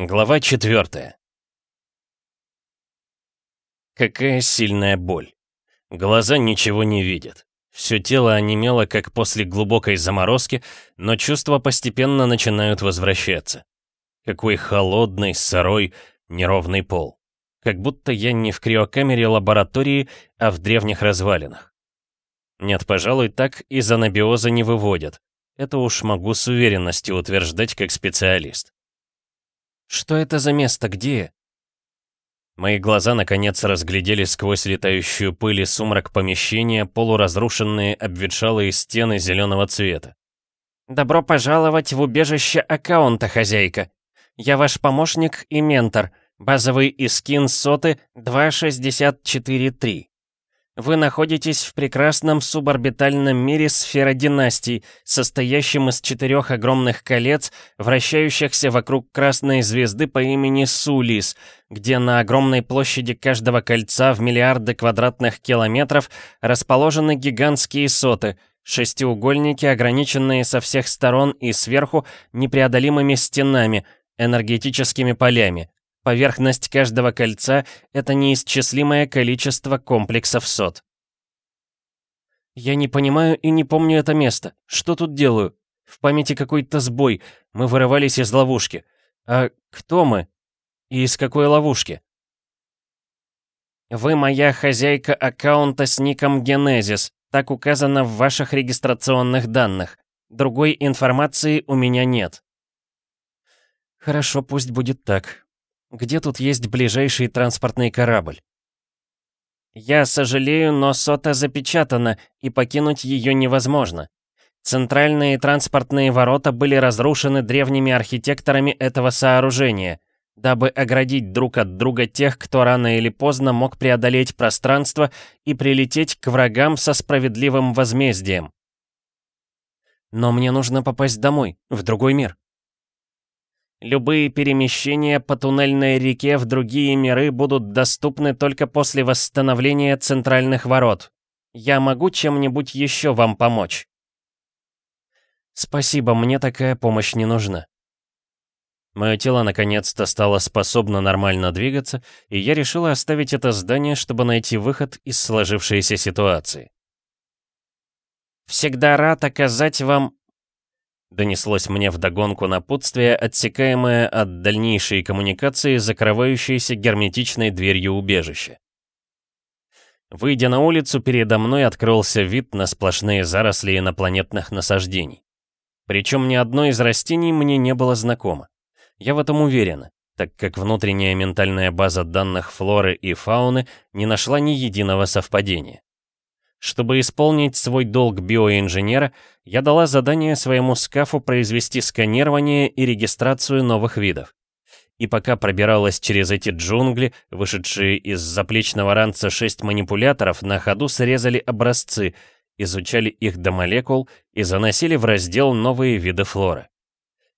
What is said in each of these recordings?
Глава 4 Какая сильная боль. Глаза ничего не видят. Все тело онемело, как после глубокой заморозки, но чувства постепенно начинают возвращаться. Какой холодный, сырой, неровный пол. Как будто я не в криокамере лаборатории, а в древних развалинах. Нет, пожалуй, так из анабиоза не выводят. Это уж могу с уверенностью утверждать как специалист. Что это за место? Где? Мои глаза наконец разглядели сквозь летающую пыль и сумрак помещения полуразрушенные обветшалые стены зеленого цвета. «Добро пожаловать в убежище аккаунта, хозяйка. Я ваш помощник и ментор. Базовый искин соты 2643. Вы находитесь в прекрасном суборбитальном мире сфера династий, состоящем из четырех огромных колец, вращающихся вокруг красной звезды по имени Сулис, где на огромной площади каждого кольца в миллиарды квадратных километров расположены гигантские соты, шестиугольники, ограниченные со всех сторон и сверху непреодолимыми стенами, энергетическими полями, Поверхность каждого кольца — это неисчислимое количество комплексов сот. Я не понимаю и не помню это место. Что тут делаю? В памяти какой-то сбой. Мы вырывались из ловушки. А кто мы? И из какой ловушки? Вы моя хозяйка аккаунта с ником Генезис. Так указано в ваших регистрационных данных. Другой информации у меня нет. Хорошо, пусть будет так. Где тут есть ближайший транспортный корабль? Я сожалею, но сота запечатана, и покинуть ее невозможно. Центральные транспортные ворота были разрушены древними архитекторами этого сооружения, дабы оградить друг от друга тех, кто рано или поздно мог преодолеть пространство и прилететь к врагам со справедливым возмездием. Но мне нужно попасть домой, в другой мир. Любые перемещения по туннельной реке в другие миры будут доступны только после восстановления центральных ворот. Я могу чем-нибудь еще вам помочь? Спасибо, мне такая помощь не нужна. Мое тело наконец-то стало способно нормально двигаться, и я решила оставить это здание, чтобы найти выход из сложившейся ситуации. «Всегда рад оказать вам Донеслось мне вдогонку напутствие, отсекаемое от дальнейшей коммуникации, закрывающейся герметичной дверью убежища. Выйдя на улицу, передо мной открылся вид на сплошные заросли инопланетных насаждений. Причем ни одно из растений мне не было знакомо. Я в этом уверена, так как внутренняя ментальная база данных флоры и фауны не нашла ни единого совпадения. Чтобы исполнить свой долг биоинженера, я дала задание своему скафу произвести сканирование и регистрацию новых видов. И пока пробиралась через эти джунгли, вышедшие из заплечного ранца шесть манипуляторов на ходу срезали образцы, изучали их до молекул и заносили в раздел новые виды флоры.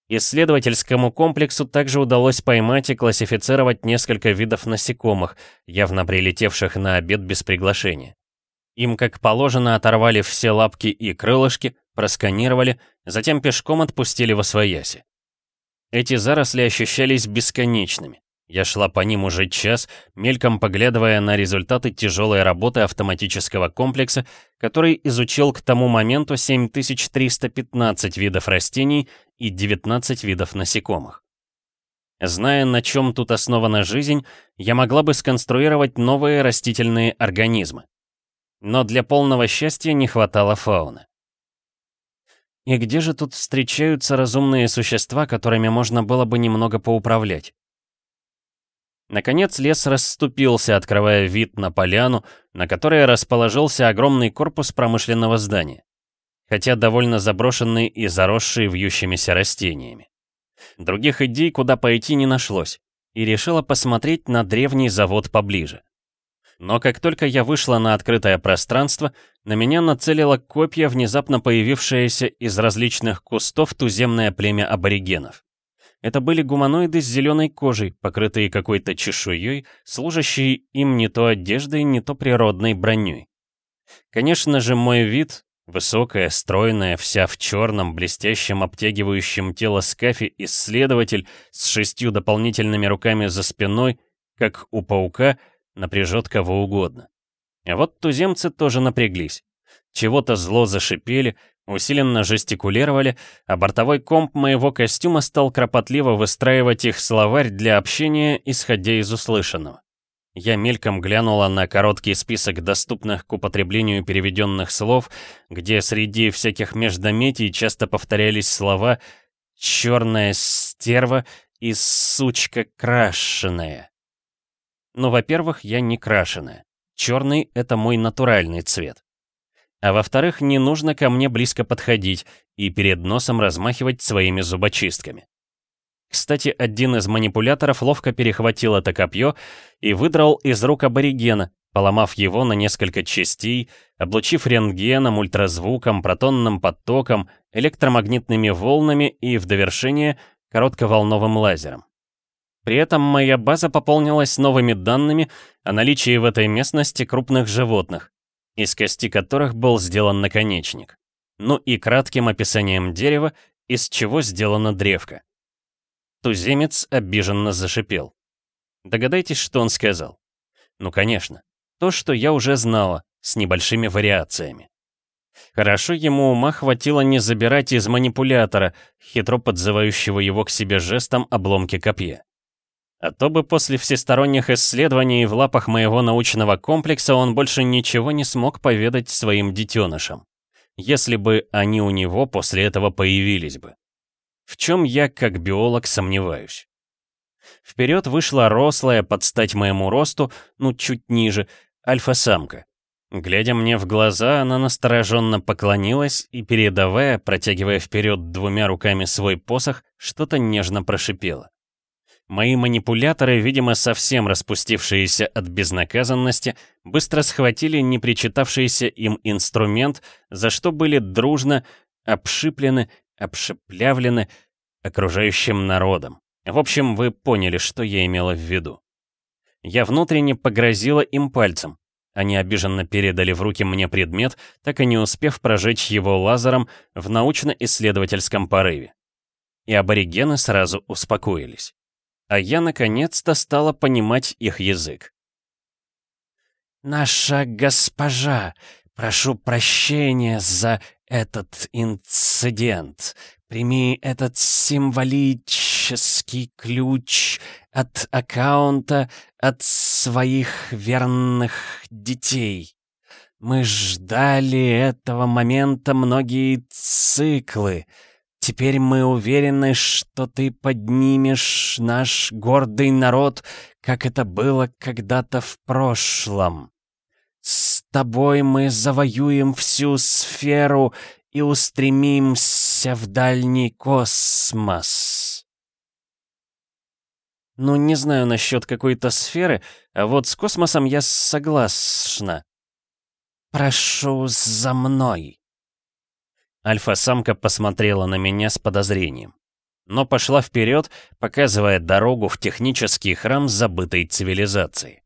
Исследовательскому комплексу также удалось поймать и классифицировать несколько видов насекомых, явно прилетевших на обед без приглашения. Им, как положено, оторвали все лапки и крылышки, просканировали, затем пешком отпустили во свояси. Эти заросли ощущались бесконечными. Я шла по ним уже час, мельком поглядывая на результаты тяжелой работы автоматического комплекса, который изучил к тому моменту 7315 видов растений и 19 видов насекомых. Зная, на чем тут основана жизнь, я могла бы сконструировать новые растительные организмы. Но для полного счастья не хватало фауны. И где же тут встречаются разумные существа, которыми можно было бы немного поуправлять? Наконец лес расступился, открывая вид на поляну, на которой расположился огромный корпус промышленного здания, хотя довольно заброшенный и заросший вьющимися растениями. Других идей, куда пойти, не нашлось, и решила посмотреть на древний завод поближе. Но как только я вышла на открытое пространство, на меня нацелило копья, внезапно появившееся из различных кустов туземное племя аборигенов. Это были гуманоиды с зеленой кожей, покрытые какой-то чешуей, служащие им не то одеждой, не то природной броней. Конечно же, мой вид, Высокая, стройная, вся в черном, блестящем, обтягивающем тело скафе исследователь с шестью дополнительными руками за спиной, как у паука, напряжет кого угодно. А вот туземцы тоже напряглись. Чего-то зло зашипели, усиленно жестикулировали, а бортовой комп моего костюма стал кропотливо выстраивать их словарь для общения, исходя из услышанного. Я мельком глянула на короткий список доступных к употреблению переведенных слов, где среди всяких междометий часто повторялись слова «черная стерва» и «сучка крашеная». Ну, во-первых, я не крашеная. Черный — это мой натуральный цвет. А во-вторых, не нужно ко мне близко подходить и перед носом размахивать своими зубочистками. Кстати, один из манипуляторов ловко перехватил это копье и выдрал из рук аборигена, поломав его на несколько частей, облучив рентгеном, ультразвуком, протонным потоком, электромагнитными волнами и, в довершение, коротковолновым лазером. При этом моя база пополнилась новыми данными о наличии в этой местности крупных животных, из кости которых был сделан наконечник, ну и кратким описанием дерева, из чего сделана древка. Туземец обиженно зашипел. Догадайтесь, что он сказал? Ну, конечно. То, что я уже знала, с небольшими вариациями. Хорошо ему ума хватило не забирать из манипулятора, хитро подзывающего его к себе жестом обломки копья. А то бы после всесторонних исследований в лапах моего научного комплекса он больше ничего не смог поведать своим детенышам. Если бы они у него после этого появились бы в чем я, как биолог, сомневаюсь. Вперед вышла рослая, под стать моему росту, ну, чуть ниже, альфа-самка. Глядя мне в глаза, она настороженно поклонилась и, передавая, протягивая вперед двумя руками свой посох, что-то нежно прошипела. Мои манипуляторы, видимо, совсем распустившиеся от безнаказанности, быстро схватили непричитавшийся им инструмент, за что были дружно обшиплены обшиплявлены окружающим народом. В общем, вы поняли, что я имела в виду. Я внутренне погрозила им пальцем. Они обиженно передали в руки мне предмет, так и не успев прожечь его лазером в научно-исследовательском порыве. И аборигены сразу успокоились. А я наконец-то стала понимать их язык. «Наша госпожа, прошу прощения за этот инцидент. Прими этот символический ключ от аккаунта от своих верных детей. Мы ждали этого момента многие циклы. Теперь мы уверены, что ты поднимешь наш гордый народ, как это было когда-то в прошлом. С тобой мы завоюем всю сферу и устремимся в дальний космос. Ну, не знаю насчет какой-то сферы, а вот с космосом я согласна. Прошу за мной. Альфа-самка посмотрела на меня с подозрением, но пошла вперед, показывая дорогу в технический храм забытой цивилизации.